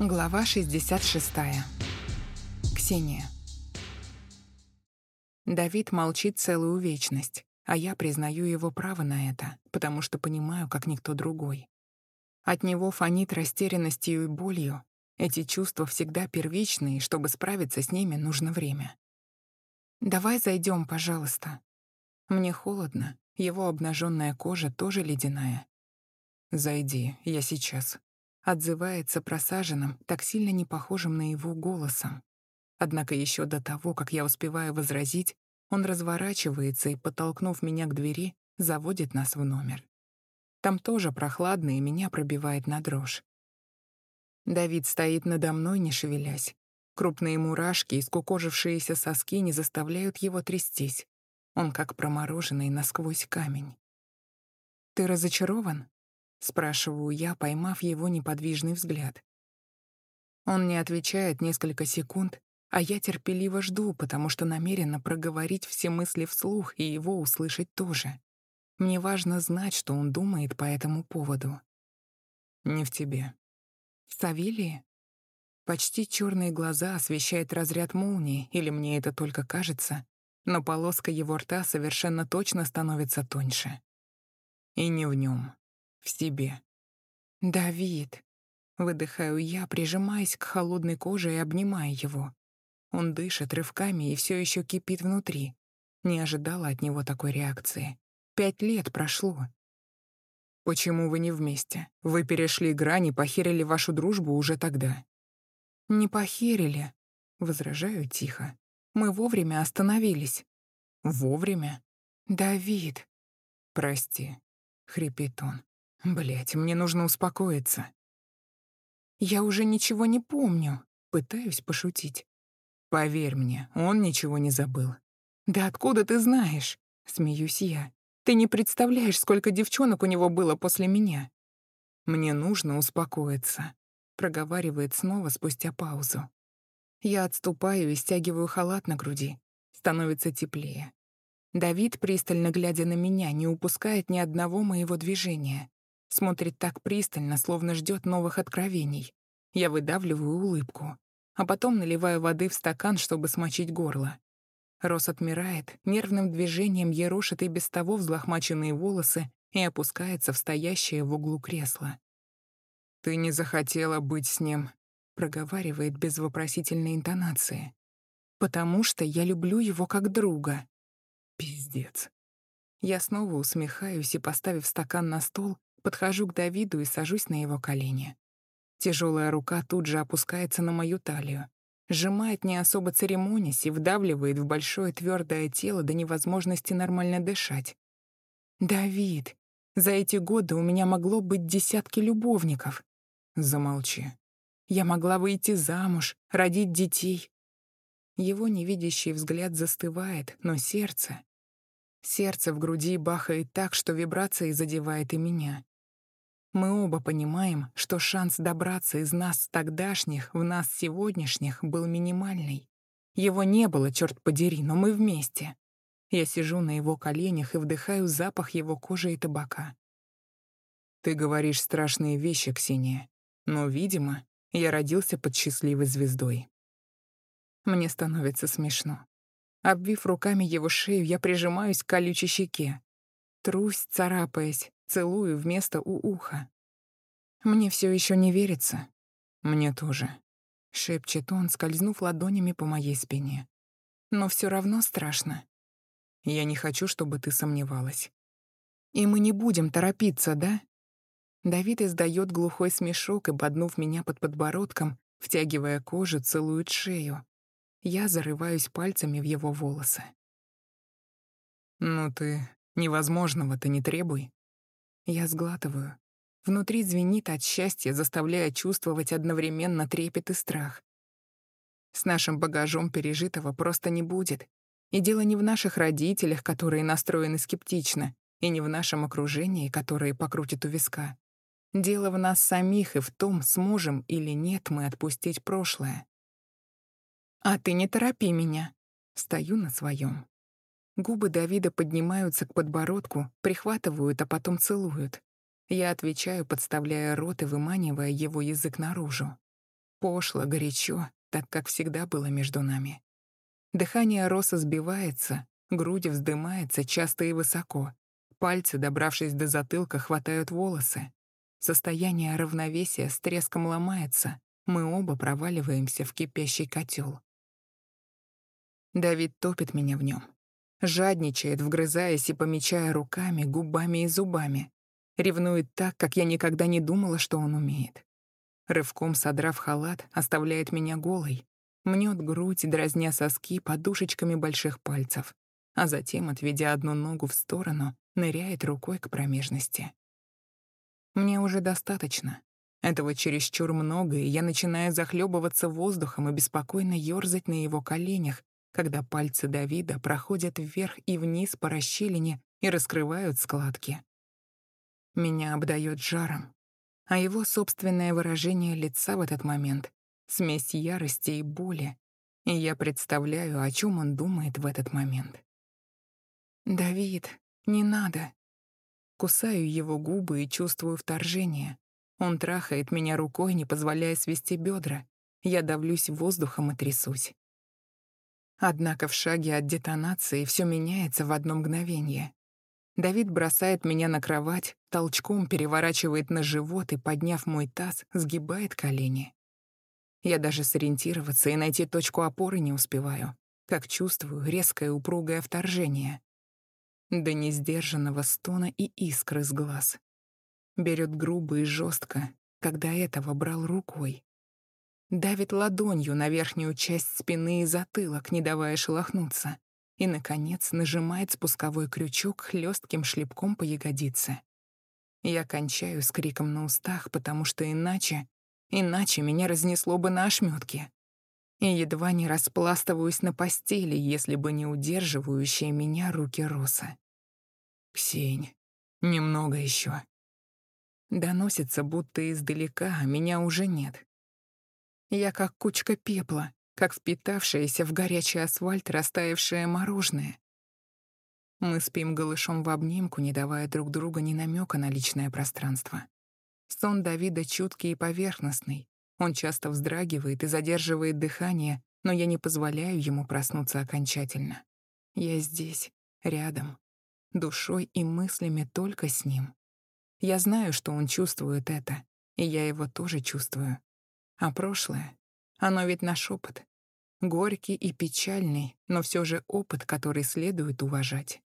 Глава 66. Ксения. Давид молчит целую вечность, а я признаю его право на это, потому что понимаю, как никто другой. От него фонит растерянностью и болью. Эти чувства всегда первичные, и чтобы справиться с ними, нужно время. «Давай зайдем, пожалуйста». Мне холодно, его обнаженная кожа тоже ледяная. «Зайди, я сейчас», отзывается просаженным, так сильно не похожим на его голосом. Однако еще до того, как я успеваю возразить, он разворачивается и, подтолкнув меня к двери, заводит нас в номер. Там тоже прохладно, и меня пробивает на дрожь. Давид стоит надо мной, не шевелясь. Крупные мурашки и скукожившиеся соски не заставляют его трястись. Он как промороженный насквозь камень. «Ты разочарован?» — спрашиваю я, поймав его неподвижный взгляд. Он не отвечает несколько секунд, а я терпеливо жду, потому что намерена проговорить все мысли вслух и его услышать тоже. Мне важно знать, что он думает по этому поводу. Не в тебе. В Савелии? Почти черные глаза освещает разряд молнии, или мне это только кажется, но полоска его рта совершенно точно становится тоньше. И не в нем в себе. «Давид!» — выдыхаю я, прижимаясь к холодной коже и обнимая его. Он дышит рывками и все еще кипит внутри. Не ожидала от него такой реакции. Пять лет прошло. «Почему вы не вместе? Вы перешли грани, похерили вашу дружбу уже тогда». «Не похерили», — возражаю тихо. «Мы вовремя остановились». «Вовремя?» «Давид». «Прости», — хрипит он. Блять, мне нужно успокоиться. Я уже ничего не помню. Пытаюсь пошутить. Поверь мне, он ничего не забыл. Да откуда ты знаешь? Смеюсь я. Ты не представляешь, сколько девчонок у него было после меня. Мне нужно успокоиться, проговаривает снова спустя паузу. Я отступаю и стягиваю халат на груди. Становится теплее. Давид, пристально глядя на меня, не упускает ни одного моего движения. Смотрит так пристально, словно ждет новых откровений. Я выдавливаю улыбку, а потом наливаю воды в стакан, чтобы смочить горло. Рос отмирает, нервным движением ерошит и без того взлохмаченные волосы и опускается в стоящее в углу кресло. «Ты не захотела быть с ним», — проговаривает без вопросительной интонации. «Потому что я люблю его как друга». Пиздец. Я снова усмехаюсь и, поставив стакан на стол, Подхожу к Давиду и сажусь на его колени. Тяжелая рука тут же опускается на мою талию, сжимает не особо церемонясь и вдавливает в большое твердое тело до невозможности нормально дышать. «Давид, за эти годы у меня могло быть десятки любовников». «Замолчи. Я могла выйти замуж, родить детей». Его невидящий взгляд застывает, но сердце... Сердце в груди бахает так, что вибрация задевает и меня. Мы оба понимаем, что шанс добраться из нас тогдашних в нас сегодняшних был минимальный. Его не было, черт подери, но мы вместе. Я сижу на его коленях и вдыхаю запах его кожи и табака. Ты говоришь страшные вещи, Ксения, но, видимо, я родился под счастливой звездой. Мне становится смешно. Обвив руками его шею, я прижимаюсь к колючей щеке. Трусь, царапаясь, целую вместо у уха. Мне все еще не верится. Мне тоже. Шепчет он, скользнув ладонями по моей спине. Но все равно страшно. Я не хочу, чтобы ты сомневалась. И мы не будем торопиться, да? Давид издает глухой смешок и, боднув меня под подбородком, втягивая кожу, целует шею. Я зарываюсь пальцами в его волосы. «Ну ты, невозможного-то не требуй», я сглатываю. Внутри звенит от счастья, заставляя чувствовать одновременно трепет и страх. С нашим багажом пережитого просто не будет. И дело не в наших родителях, которые настроены скептично, и не в нашем окружении, которое покрутит у виска. Дело в нас самих и в том, сможем или нет мы отпустить прошлое. «А ты не торопи меня». Стою на своем. Губы Давида поднимаются к подбородку, прихватывают, а потом целуют. Я отвечаю, подставляя рот и выманивая его язык наружу. Пошло, горячо, так как всегда было между нами. Дыхание Роса сбивается, грудь вздымается часто и высоко. Пальцы, добравшись до затылка, хватают волосы. Состояние равновесия с треском ломается. Мы оба проваливаемся в кипящий котел. Давид топит меня в нем. Жадничает, вгрызаясь и помечая руками, губами и зубами. Ревнует так, как я никогда не думала, что он умеет. Рывком содрав халат, оставляет меня голой. Мнет грудь, дразня соски подушечками больших пальцев. А затем, отведя одну ногу в сторону, ныряет рукой к промежности. Мне уже достаточно. Этого чересчур много, и я начинаю захлебываться воздухом и беспокойно ёрзать на его коленях, когда пальцы Давида проходят вверх и вниз по расщелине и раскрывают складки. Меня обдает жаром, а его собственное выражение лица в этот момент — смесь ярости и боли, и я представляю, о чем он думает в этот момент. «Давид, не надо!» Кусаю его губы и чувствую вторжение. Он трахает меня рукой, не позволяя свести бедра. Я давлюсь воздухом и трясусь. Однако в шаге от детонации все меняется в одно мгновение. Давид бросает меня на кровать, толчком переворачивает на живот и, подняв мой таз, сгибает колени. Я даже сориентироваться и найти точку опоры не успеваю, как чувствую резкое упругое вторжение до несдержанного стона и искры с глаз. Берет грубо и жестко, когда этого брал рукой. Давит ладонью на верхнюю часть спины и затылок, не давая шелохнуться. И, наконец, нажимает спусковой крючок хлестким шлепком по ягодице. Я кончаю с криком на устах, потому что иначе... Иначе меня разнесло бы на ошметке. И едва не распластываюсь на постели, если бы не удерживающие меня руки Роса. «Ксень, немного еще. Доносится, будто издалека, а меня уже нет. Я как кучка пепла, как впитавшееся в горячий асфальт растаявшее мороженое. Мы спим голышом в обнимку, не давая друг другу ни намека на личное пространство. Сон Давида чуткий и поверхностный. Он часто вздрагивает и задерживает дыхание, но я не позволяю ему проснуться окончательно. Я здесь, рядом, душой и мыслями только с ним. Я знаю, что он чувствует это, и я его тоже чувствую. А прошлое, оно ведь наш опыт. Горький и печальный, но все же опыт, который следует уважать.